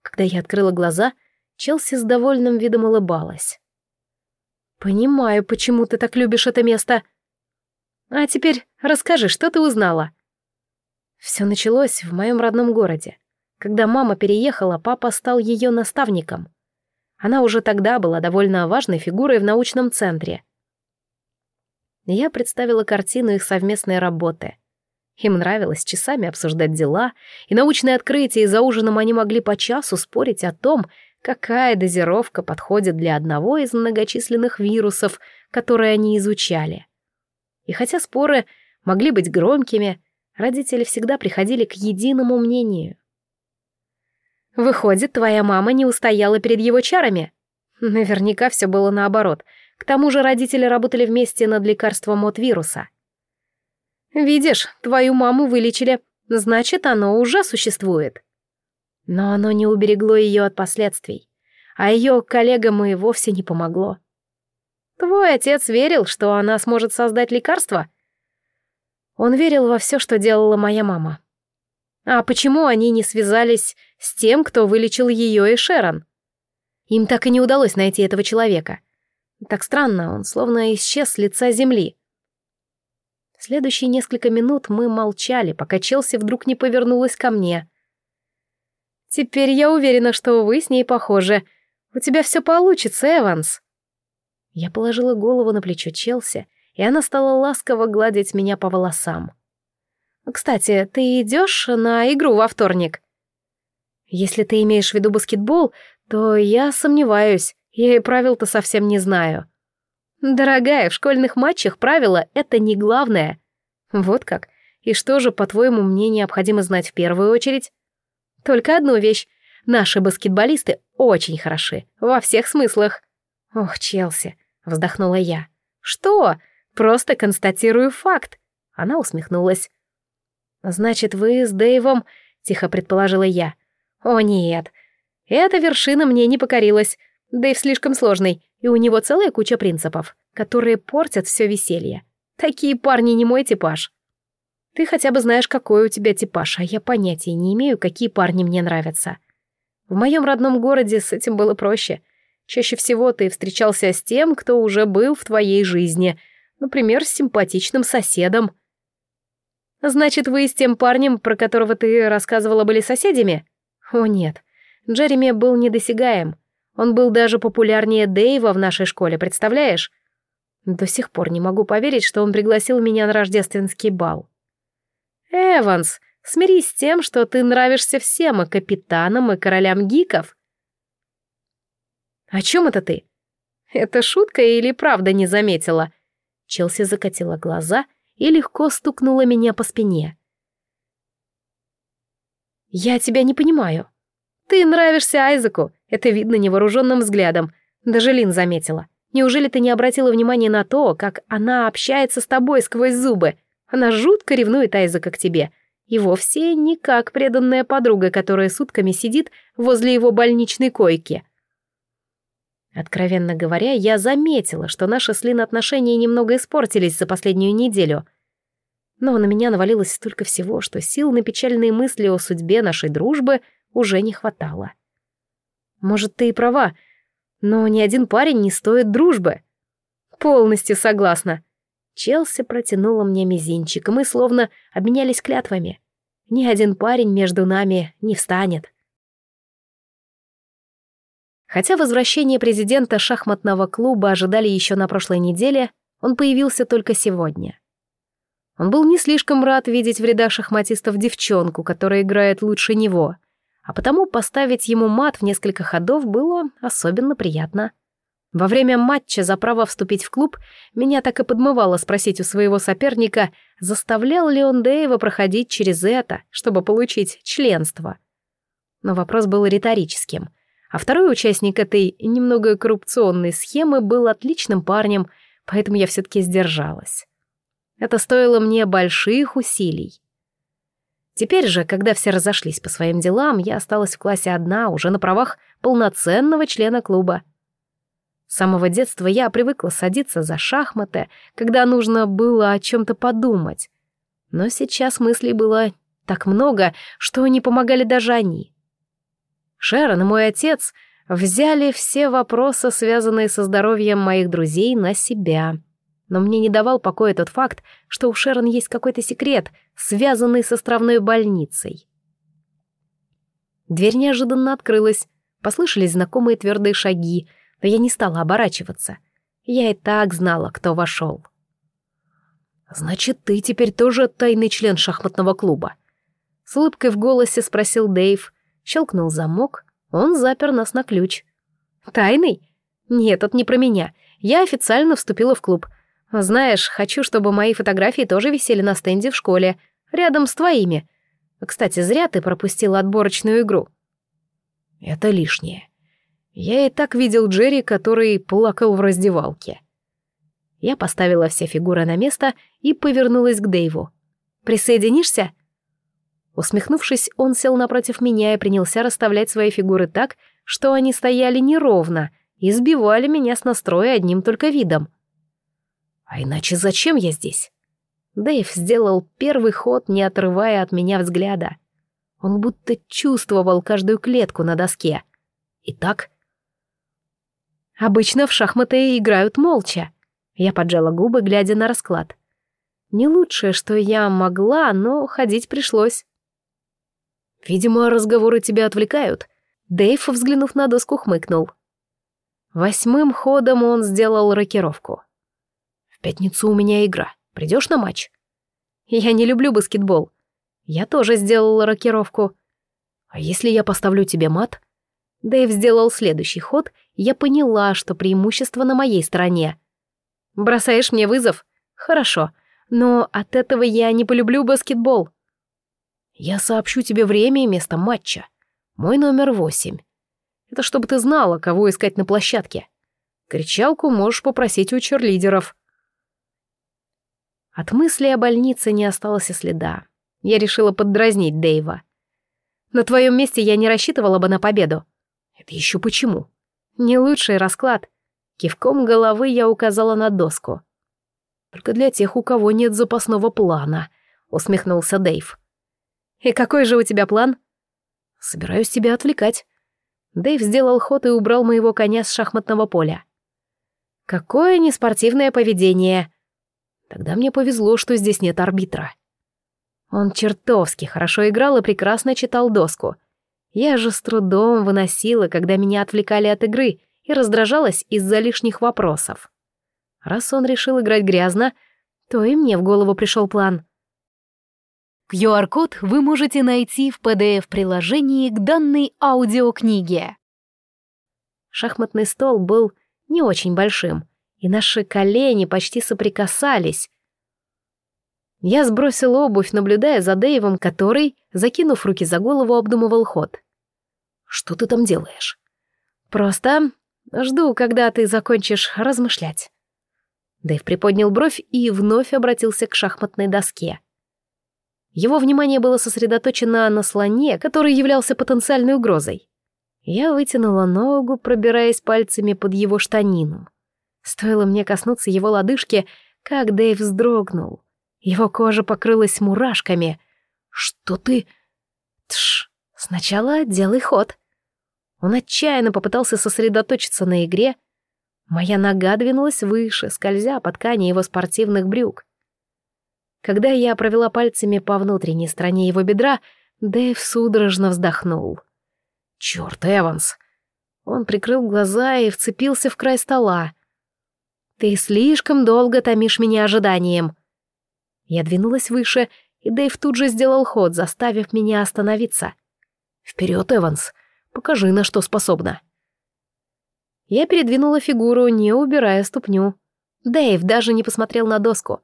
Когда я открыла глаза, Челси с довольным видом улыбалась. «Понимаю, почему ты так любишь это место. А теперь расскажи, что ты узнала?» Все началось в моем родном городе. Когда мама переехала, папа стал ее наставником. Она уже тогда была довольно важной фигурой в научном центре. Я представила картину их совместной работы. Им нравилось часами обсуждать дела, и научные открытия, и за ужином они могли по часу спорить о том, какая дозировка подходит для одного из многочисленных вирусов, которые они изучали. И хотя споры могли быть громкими, родители всегда приходили к единому мнению. Выходит, твоя мама не устояла перед его чарами? Наверняка все было наоборот. К тому же родители работали вместе над лекарством от вируса. Видишь, твою маму вылечили, значит, оно уже существует. Но оно не уберегло ее от последствий, а ее коллегам и вовсе не помогло. Твой отец верил, что она сможет создать лекарство? Он верил во все, что делала моя мама. А почему они не связались с тем, кто вылечил ее и Шерон? Им так и не удалось найти этого человека. Так странно, он словно исчез с лица земли. Следующие несколько минут мы молчали, пока Челси вдруг не повернулась ко мне. «Теперь я уверена, что вы с ней похожи. У тебя все получится, Эванс». Я положила голову на плечо Челси, и она стала ласково гладить меня по волосам. Кстати, ты идешь на игру во вторник? Если ты имеешь в виду баскетбол, то я сомневаюсь. Я и правил-то совсем не знаю. Дорогая, в школьных матчах правила — это не главное. Вот как. И что же, по-твоему, мне необходимо знать в первую очередь? Только одну вещь. Наши баскетболисты очень хороши, во всех смыслах. Ох, Челси, вздохнула я. Что? Просто констатирую факт. Она усмехнулась. «Значит, вы с Дэйвом...» — тихо предположила я. «О, нет. Эта вершина мне не покорилась. Дэйв слишком сложный, и у него целая куча принципов, которые портят все веселье. Такие парни не мой типаж. Ты хотя бы знаешь, какой у тебя типаж, а я понятия не имею, какие парни мне нравятся. В моем родном городе с этим было проще. Чаще всего ты встречался с тем, кто уже был в твоей жизни, например, с симпатичным соседом, Значит, вы с тем парнем, про которого ты рассказывала, были соседями? О нет, Джереми был недосягаем. Он был даже популярнее Дэйва в нашей школе, представляешь? До сих пор не могу поверить, что он пригласил меня на рождественский бал. Эванс, смирись с тем, что ты нравишься всем, и капитанам, и королям гиков. О чем это ты? Это шутка или правда не заметила? Челси закатила глаза и легко стукнула меня по спине. «Я тебя не понимаю. Ты нравишься Айзеку, это видно невооруженным взглядом. Даже Лин заметила. Неужели ты не обратила внимания на то, как она общается с тобой сквозь зубы? Она жутко ревнует Айзека к тебе. И вовсе не как преданная подруга, которая сутками сидит возле его больничной койки. Откровенно говоря, я заметила, что наши с Лин отношения немного испортились за последнюю неделю. Но на меня навалилось столько всего, что сил на печальные мысли о судьбе нашей дружбы уже не хватало. Может, ты и права, но ни один парень не стоит дружбы. Полностью согласна. Челси протянула мне мизинчик, и мы словно обменялись клятвами. Ни один парень между нами не встанет. Хотя возвращение президента шахматного клуба ожидали еще на прошлой неделе, он появился только сегодня. Он был не слишком рад видеть в рядах шахматистов девчонку, которая играет лучше него, а потому поставить ему мат в несколько ходов было особенно приятно. Во время матча за право вступить в клуб меня так и подмывало спросить у своего соперника, заставлял ли он Дэйва проходить через это, чтобы получить членство. Но вопрос был риторическим, а второй участник этой немного коррупционной схемы был отличным парнем, поэтому я все-таки сдержалась. Это стоило мне больших усилий. Теперь же, когда все разошлись по своим делам, я осталась в классе одна, уже на правах полноценного члена клуба. С самого детства я привыкла садиться за шахматы, когда нужно было о чем-то подумать. Но сейчас мыслей было так много, что не помогали даже они. Шерон и мой отец взяли все вопросы, связанные со здоровьем моих друзей, на себя. Но мне не давал покоя тот факт, что у Шерон есть какой-то секрет, связанный с островной больницей. Дверь неожиданно открылась, послышались знакомые твердые шаги — но я не стала оборачиваться. Я и так знала, кто вошел. «Значит, ты теперь тоже тайный член шахматного клуба?» С улыбкой в голосе спросил Дэйв. Щелкнул замок, он запер нас на ключ. «Тайный? Нет, это не про меня. Я официально вступила в клуб. Знаешь, хочу, чтобы мои фотографии тоже висели на стенде в школе, рядом с твоими. Кстати, зря ты пропустила отборочную игру». «Это лишнее. Я и так видел Джерри, который плакал в раздевалке. Я поставила все фигуры на место и повернулась к Дэйву. «Присоединишься?» Усмехнувшись, он сел напротив меня и принялся расставлять свои фигуры так, что они стояли неровно и сбивали меня с настроя одним только видом. «А иначе зачем я здесь?» Дэйв сделал первый ход, не отрывая от меня взгляда. Он будто чувствовал каждую клетку на доске. Итак, Обычно в шахматы играют молча. Я поджала губы, глядя на расклад. Не лучшее, что я могла, но ходить пришлось. Видимо, разговоры тебя отвлекают. Дэйв, взглянув на доску, хмыкнул. Восьмым ходом он сделал рокировку. В пятницу у меня игра. Придешь на матч? Я не люблю баскетбол. Я тоже сделала рокировку. А если я поставлю тебе мат? Дэйв сделал следующий ход, и я поняла, что преимущество на моей стороне. «Бросаешь мне вызов? Хорошо, но от этого я не полюблю баскетбол». «Я сообщу тебе время и место матча. Мой номер восемь. Это чтобы ты знала, кого искать на площадке. Кричалку можешь попросить у черлидеров». От мысли о больнице не осталось и следа. Я решила поддразнить Дэйва. «На твоем месте я не рассчитывала бы на победу. Это еще почему? Не лучший расклад. Кивком головы я указала на доску. Только для тех, у кого нет запасного плана, усмехнулся Дэйв. И какой же у тебя план? Собираюсь тебя отвлекать. Дэйв сделал ход и убрал моего коня с шахматного поля. Какое неспортивное поведение. Тогда мне повезло, что здесь нет арбитра. Он чертовски хорошо играл и прекрасно читал доску — я же с трудом выносила, когда меня отвлекали от игры, и раздражалась из-за лишних вопросов. Раз он решил играть грязно, то и мне в голову пришел план. QR-код вы можете найти в PDF-приложении к данной аудиокниге. Шахматный стол был не очень большим, и наши колени почти соприкасались. Я сбросил обувь, наблюдая за Дэйвом, который, закинув руки за голову, обдумывал ход. Что ты там делаешь? Просто жду, когда ты закончишь размышлять. Дэйв приподнял бровь и вновь обратился к шахматной доске. Его внимание было сосредоточено на слоне, который являлся потенциальной угрозой. Я вытянула ногу, пробираясь пальцами под его штанину. Стоило мне коснуться его лодыжки, как Дэйв вздрогнул. Его кожа покрылась мурашками. «Что ты...» «Тш, сначала делай ход», он отчаянно попытался сосредоточиться на игре. Моя нога двинулась выше, скользя по ткани его спортивных брюк. Когда я провела пальцами по внутренней стороне его бедра, Дэйв судорожно вздохнул. «Чёрт, Эванс!» Он прикрыл глаза и вцепился в край стола. «Ты слишком долго томишь меня ожиданием». Я двинулась выше, и Дэйв тут же сделал ход, заставив меня остановиться. «Вперед, Эванс! Покажи, на что способна!» Я передвинула фигуру, не убирая ступню. Дэйв даже не посмотрел на доску.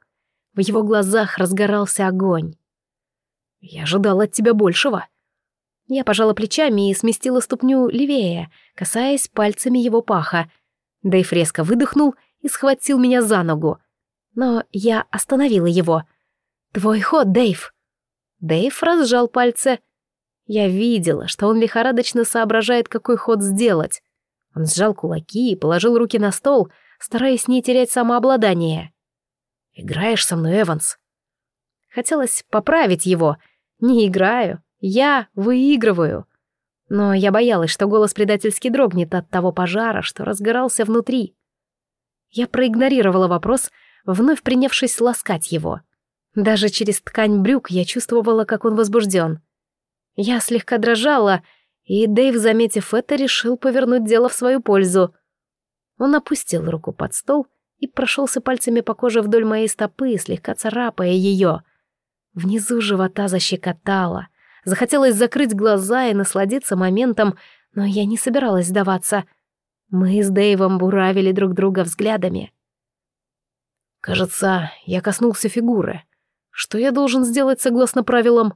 В его глазах разгорался огонь. «Я ожидал от тебя большего». Я пожала плечами и сместила ступню левее, касаясь пальцами его паха. Дэйв резко выдохнул и схватил меня за ногу. Но я остановила его. «Твой ход, Дэйв!» Дэйв разжал пальцы. Я видела, что он лихорадочно соображает, какой ход сделать. Он сжал кулаки и положил руки на стол, стараясь не терять самообладание. «Играешь со мной, Эванс?» Хотелось поправить его. «Не играю. Я выигрываю». Но я боялась, что голос предательски дрогнет от того пожара, что разгорался внутри. Я проигнорировала вопрос, вновь принявшись ласкать его. Даже через ткань брюк я чувствовала, как он возбужден. Я слегка дрожала, и Дэйв, заметив это, решил повернуть дело в свою пользу. Он опустил руку под стол и прошелся пальцами по коже вдоль моей стопы, слегка царапая ее. Внизу живота защекотало. Захотелось закрыть глаза и насладиться моментом, но я не собиралась сдаваться. Мы с Дэйвом буравили друг друга взглядами. Кажется, я коснулся фигуры. Что я должен сделать согласно правилам?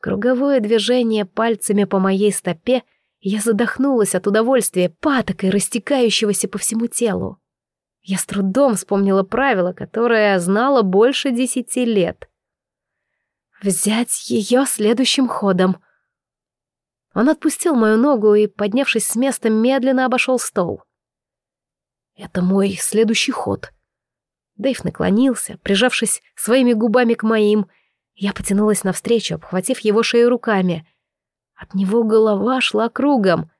Круговое движение пальцами по моей стопе, я задохнулась от удовольствия патокой, растекающегося по всему телу. Я с трудом вспомнила правило, которое знала больше десяти лет. Взять ее следующим ходом. Он отпустил мою ногу и, поднявшись с места, медленно обошел стол. «Это мой следующий ход». Дэйв наклонился, прижавшись своими губами к моим. Я потянулась навстречу, обхватив его шею руками. От него голова шла кругом.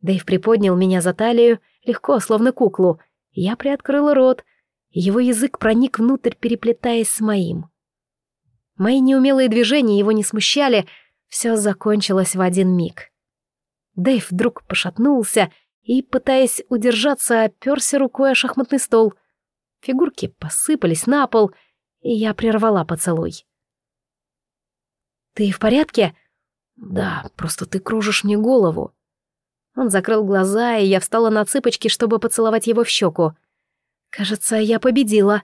Дэйв приподнял меня за талию, легко, словно куклу, я приоткрыла рот, его язык проник внутрь, переплетаясь с моим. Мои неумелые движения его не смущали, все закончилось в один миг. Дэйв вдруг пошатнулся и, пытаясь удержаться, оперся рукой о шахматный стол. Фигурки посыпались на пол, и я прервала поцелуй. «Ты в порядке?» «Да, просто ты кружишь мне голову», он закрыл глаза, и я встала на цыпочки, чтобы поцеловать его в щеку. Кажется, я победила.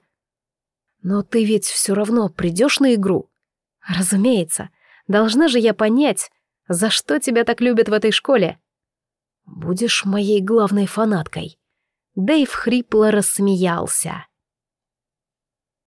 Но ты ведь все равно придешь на игру. Разумеется. Должна же я понять, за что тебя так любят в этой школе. Будешь моей главной фанаткой. Дэйв хрипло рассмеялся.